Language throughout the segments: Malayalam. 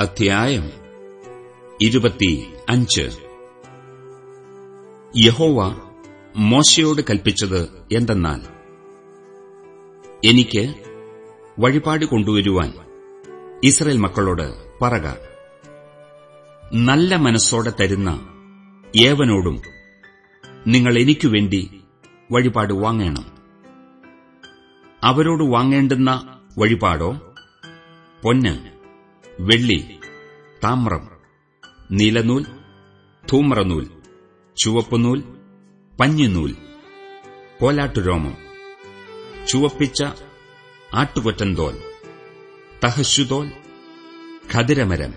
അധ്യായം ഇരുപത്തി അഞ്ച്. യഹോവ മോശയോട് കൽപ്പിച്ചത് എന്തെന്നാൽ എനിക്ക് വഴിപാട് കൊണ്ടുവരുവാൻ ഇസ്രയേൽ മക്കളോട് പറക. നല്ല മനസ്സോടെ തരുന്ന ഏവനോടും നിങ്ങൾ എനിക്കുവേണ്ടി വഴിപാട് വാങ്ങണം. അവരോട് വാങ്ങേണ്ടുന്ന വഴിപാടോ? പൊന്ന് വെള്ളി താമ്രം നീലനൂൽ ധൂമ്രനൂൽ ചുവപ്പുനൂൽ പഞ്ഞിനൂൽ കോലാട്ടുരോമം ചുവപ്പിച്ച ആട്ടുകൊറ്റന്തോൽ തഹശുതോൽ ഖതിരമരം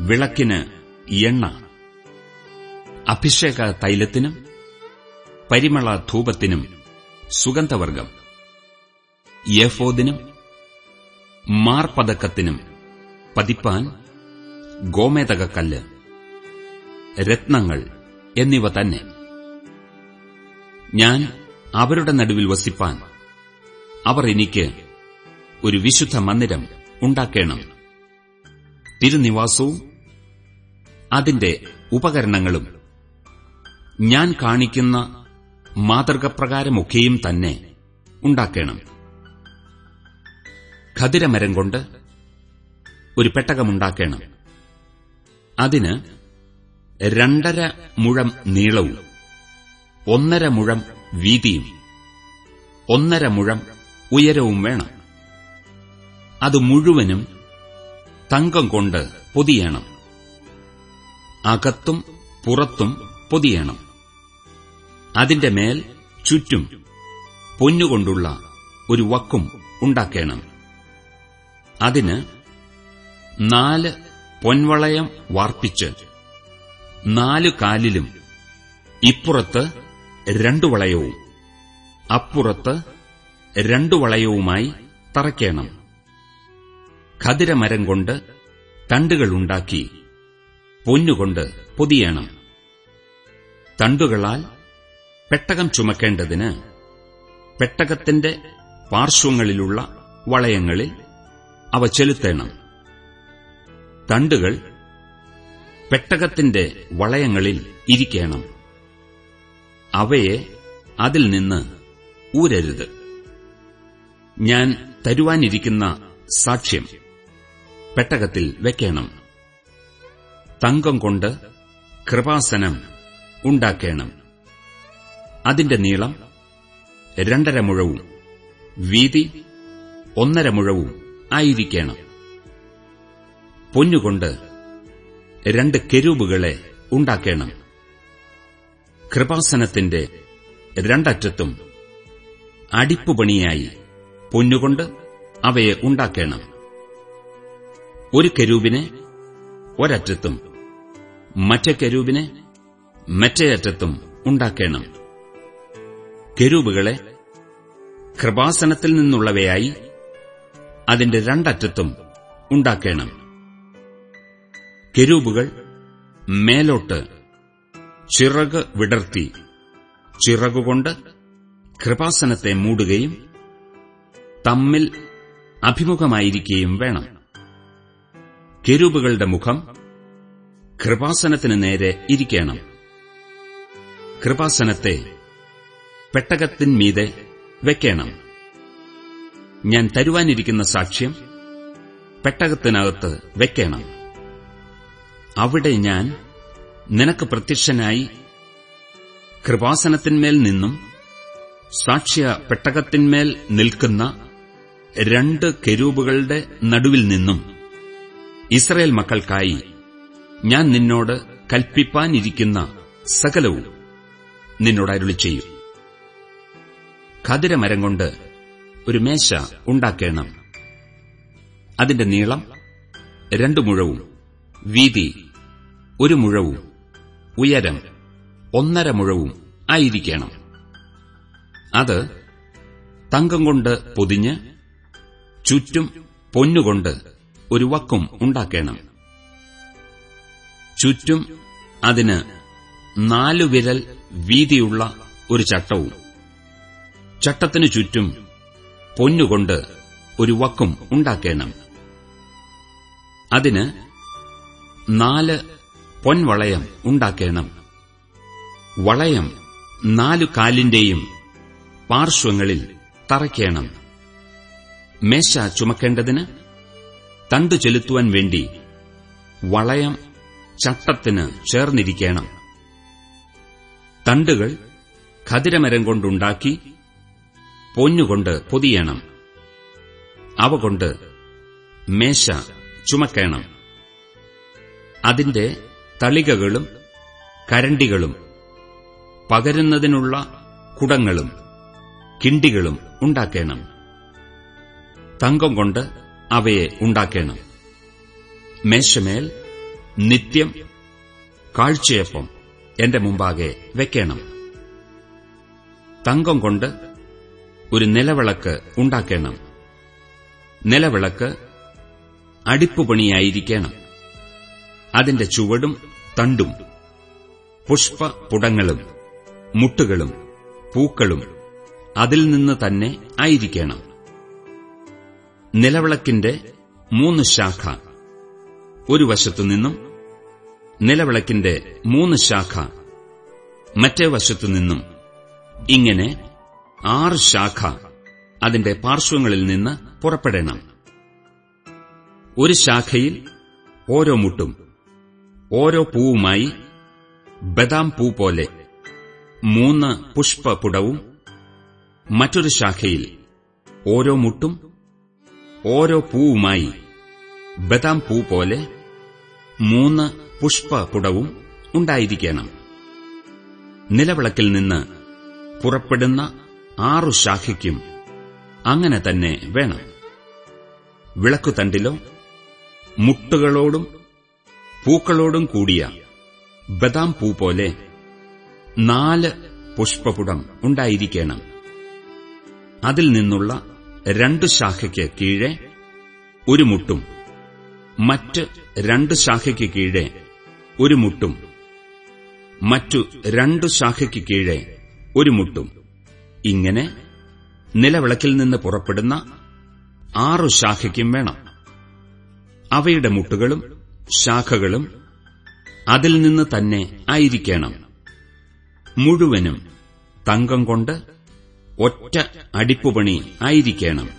വിളക്കിന് എണ്ണ അഭിഷേക തൈലത്തിനും പരിമള ധൂപത്തിനും സുഗന്ധവർഗം യഫോദിനും മാർപതക്കത്തിനും പതിപ്പാൻ ഗോമേതകക്കല്ല് രത്നങ്ങൾ എന്നിവ തന്നെ. ഞാൻ അവരുടെ നടുവിൽ വസിപ്പാൻ അവർ എനിക്ക് ഒരു വിശുദ്ധ മന്ദിരം ഉണ്ടാക്കേണം. തിരുനിവാസവും അതിന്റെ ഉപകരണങ്ങളും ഞാൻ കാണിക്കുന്ന മാതൃകപ്രകാരമൊക്കെയും തന്നെ ഉണ്ടാക്കണം. ഖതിരമരം കൊണ്ട് ഒരു പെട്ടകമുണ്ടാക്കണം. അതിന് രണ്ടര മുഴം നീളവും ഒന്നര മുഴം വീതിയും ഒന്നര മുഴം ഉയരവും വേണം. അത് മുഴുവനും തങ്കം കൊണ്ട് പൊതിയണം. അകത്തും പുറത്തും പൊതിയണം. അതിന്റെ മേൽ ചുറ്റും പൊന്നുകൊണ്ടുള്ള ഒരു വക്കും ഉണ്ടാക്കണം. അതിന് നാല് പൊൻവളയം വാർപ്പിച്ച് നാല് കാലിലും ഇപ്പുറത്ത് രണ്ടു വളയവും അപ്പുറത്ത് രണ്ടു വളയവുമായി തറയ്ക്കണം. ഖതിരമരം കൊണ്ട് തണ്ടുകളുണ്ടാക്കി പൊന്നുകൊണ്ട് പൊതിയണം. തണ്ടുകളാൽ പെട്ടകം ചുമക്കേണ്ടതിന് പെട്ടകത്തിന്റെ പാർശ്വങ്ങളിലുള്ള വളയങ്ങളിൽ അവ ചെലുത്തണം. തണ്ടുകൾ പെട്ടകത്തിന്റെ വളയങ്ങളിൽ ഇരിക്കണം. അവയെ അതിൽ നിന്ന് ഊരരുത്. ഞാൻ തരുവാനിരിക്കുന്ന സാക്ഷ്യം പെട്ടകത്തിൽ വെക്കണം. തങ്കം കൊണ്ട് കൃപാസനം ഉണ്ടാക്കണം. അതിന്റെ നീളം രണ്ടര മുഴവും വീതി ഒന്നര മുഴവും ആയിരിക്കണം. പൊന്നുകൊണ്ട് രണ്ട് കെരൂബുകളെ ഉണ്ടാക്കണം. കൃപാസനത്തിന്റെ രണ്ടറ്റത്തും അടിപ്പുപണിയായി പൊന്നുകൊണ്ട് അവയെ ഉണ്ടാക്കണം. ഒരു കരൂപിനെ ഒരറ്റത്തും മറ്റേ കരൂപിനെ മറ്റേ അറ്റത്തും ഉണ്ടാക്കണം. കരൂപുകളെ കൃപാസനത്തിൽ നിന്നുള്ളവയായി അതിന്റെ രണ്ടറ്റത്തും ഉണ്ടാക്കണം. കെരൂബുകൾ മേലോട്ട് ചിറക് വിടർത്തി ചിറകുകൊണ്ട് കൃപാസനത്തെ മൂടുകയും തമ്മിൽ അഭിമുഖമായിരിക്കുകയും വേണം. കെരൂബുകളുടെ മുഖം കൃപാസനത്തിന് നേരെ ഇരിക്കണം. കൃപാസനത്തെ പെട്ടകത്തിന്മീതെ വെക്കണം. ഞാൻ തരുവാനിരിക്കുന്ന സാക്ഷ്യം പെട്ടകത്തിനകത്ത് വെക്കണം. അവിടെ ഞാൻ നിനക്ക് പ്രത്യക്ഷനായി കൃപാസനത്തിന്മേൽ നിന്നും സാക്ഷ്യ പെട്ടകത്തിന്മേൽ നിൽക്കുന്ന രണ്ട് കെരൂബുകളുടെ നടുവിൽ നിന്നും ഇസ്രയേൽ മക്കൾക്കായി ഞാൻ നിന്നോട് കൽപ്പിപ്പാനിരിക്കുന്ന സകലവും നിന്നോട് അരുളി ചെയ്യും. ഖതിരമരം കൊണ്ട് ഒരു മേശ ഉണ്ടാക്കണം. അതിന്റെ നീളം രണ്ടു മുഴവും. വീതി ഒരു മുഴവും ഉയരം ഒന്നര മുഴവും ആയിരിക്കണം. അത് തങ്കം കൊണ്ട് പൊതിഞ്ഞ് ചുറ്റും പൊന്നുകൊണ്ട് ഒരു വക്കും ഉണ്ടാക്കണം. ചുറ്റും അതിന് നാലു വിരൽ വീതിയുള്ള ഒരു ചട്ടവും. ചട്ടത്തിനു ചുറ്റും പൊന്നുകൊണ്ട് ഒരു വക്കും ഉണ്ടാക്കണം. അതിന് നാല് പൊൻവളയം ഉണ്ടാക്കേണം. വളയം നാലു കാലിന്റെയും പാർശ്വങ്ങളിൽ തറയ്ക്കേണം. മേശ ചുമക്കേണ്ടതിന് തണ്ടു ചെലുത്തുവാൻ വേണ്ടി വളയം ചട്ടത്തിന് ചേർന്നിരിക്കണം. തണ്ടുകൾ ഖതിരമരം കൊണ്ടുണ്ടാക്കി പൊന്നുകൊണ്ട് പൊതിയണം. അവ കൊണ്ട് മേശ ചുമക്കേണം. അതിന്റെ തളികകളും കരണ്ടികളും പകരുന്നതിനുള്ള കുടങ്ങളും കിണ്ടികളും ഉണ്ടാക്കേണം. തങ്കം കൊണ്ട് അവയെ ഉണ്ടാക്കേണം. മേശമേൽ നിത്യം കാഴ്ചയപ്പം എന്റെ മുമ്പാകെ വെക്കണം. തങ്കം കൊണ്ട് ഒരു നിലവിളക്ക് ഉണ്ടാക്കേണം. നിലവിളക്ക് അടിപ്പുപണിയായിരിക്കണം. അതിന്റെ ചുവടും തണ്ടും പുഷ്പപുടങ്ങളും മുട്ടുകളും പൂക്കളും അതിൽ നിന്ന് തന്നെ ആയിരിക്കണം. നിലവിളക്കിന്റെ മൂന്ന് ശാഖ. ഒരു വശത്തുനിന്നും നിലവിളക്കിന്റെ മൂന്ന് ശാഖ. മറ്റേ വശത്തുനിന്നും ഇങ്ങനെ ആറ് ശാഖ അതിന്റെ പാർശ്വങ്ങളിൽ നിന്ന് പുറപ്പെടണം. ഒരു ശാഖയിൽ ഓരോ മുട്ടും ഓരോ പൂവുമായി ബദാം പൂ പോലെ മൂന്ന് പുഷ്പപുടവും മറ്റൊരു ശാഖയിൽ ഓരോ മുട്ടും ഓരോ പൂവുമായി ബദാം പൂ പോലെ മൂന്ന് പുഷ്പപുടവും ഉണ്ടായിരിക്കണം. നിലവിളക്കിൽ നിന്ന് പുറപ്പെടുന്ന ആറു ശാഖയ്ക്കും അങ്ങനെ തന്നെ വേണം. വിളക്കുതണ്ടിലോ മുട്ടുകളോടും പൂക്കളോടും കൂടിയ ബദാം പൂ പോലെ നാല് പുഷ്പപുടം ഉണ്ടായിരിക്കണം. അതിൽ നിന്നുള്ള രണ്ടു ശാഖയ്ക്ക് കീഴെ ഒരു മുട്ടും മറ്റ് രണ്ട് ശാഖയ്ക്ക് കീഴെ ഒരു മുട്ടും മറ്റു രണ്ടു ശാഖയ്ക്ക് കീഴെ ഒരു മുട്ടും. ഇങ്ങനെ നിലവിളക്കിൽ നിന്ന് പുറപ്പെടുന്ന ആറു ശാഖയ്ക്കും വേണം. അവയുടെ മുട്ടുകളും ശാഖകളും അതിൽ നിന്ന് തന്നെ ആയിരിക്കണം. മുഴുവനും തങ്കം കൊണ്ട് ഒറ്റ അടിപ്പുപണി ആയിരിക്കണം.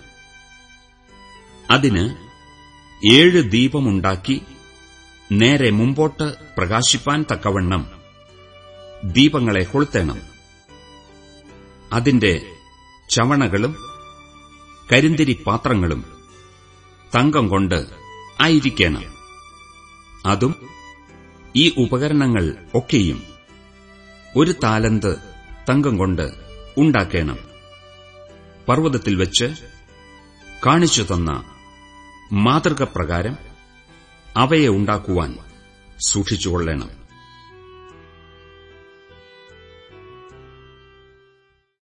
അതിന് ഏഴ് ദീപമുണ്ടാക്കി നേരെ മുമ്പോട്ട് പ്രകാശിപ്പാൻ തക്കവണ്ണം ദീപങ്ങളെ കൊളുത്തണം. അതിന്റെ ചവണകളും കരിന്തിരി പാത്രങ്ങളും തങ്കം കൊണ്ട് ആയിരിക്കണം. അതും ഈ ഉപകരണങ്ങൾ ഒക്കെയും ഒരു താലന്ത് തങ്കം കൊണ്ട് ഉണ്ടാക്കേണം. പർവതത്തിൽ വെച്ച് കാണിച്ചു തന്ന മാതൃകപ്രകാരം അവയെ ഉണ്ടാക്കുവാൻ സൂക്ഷിച്ചുകൊള്ളണം.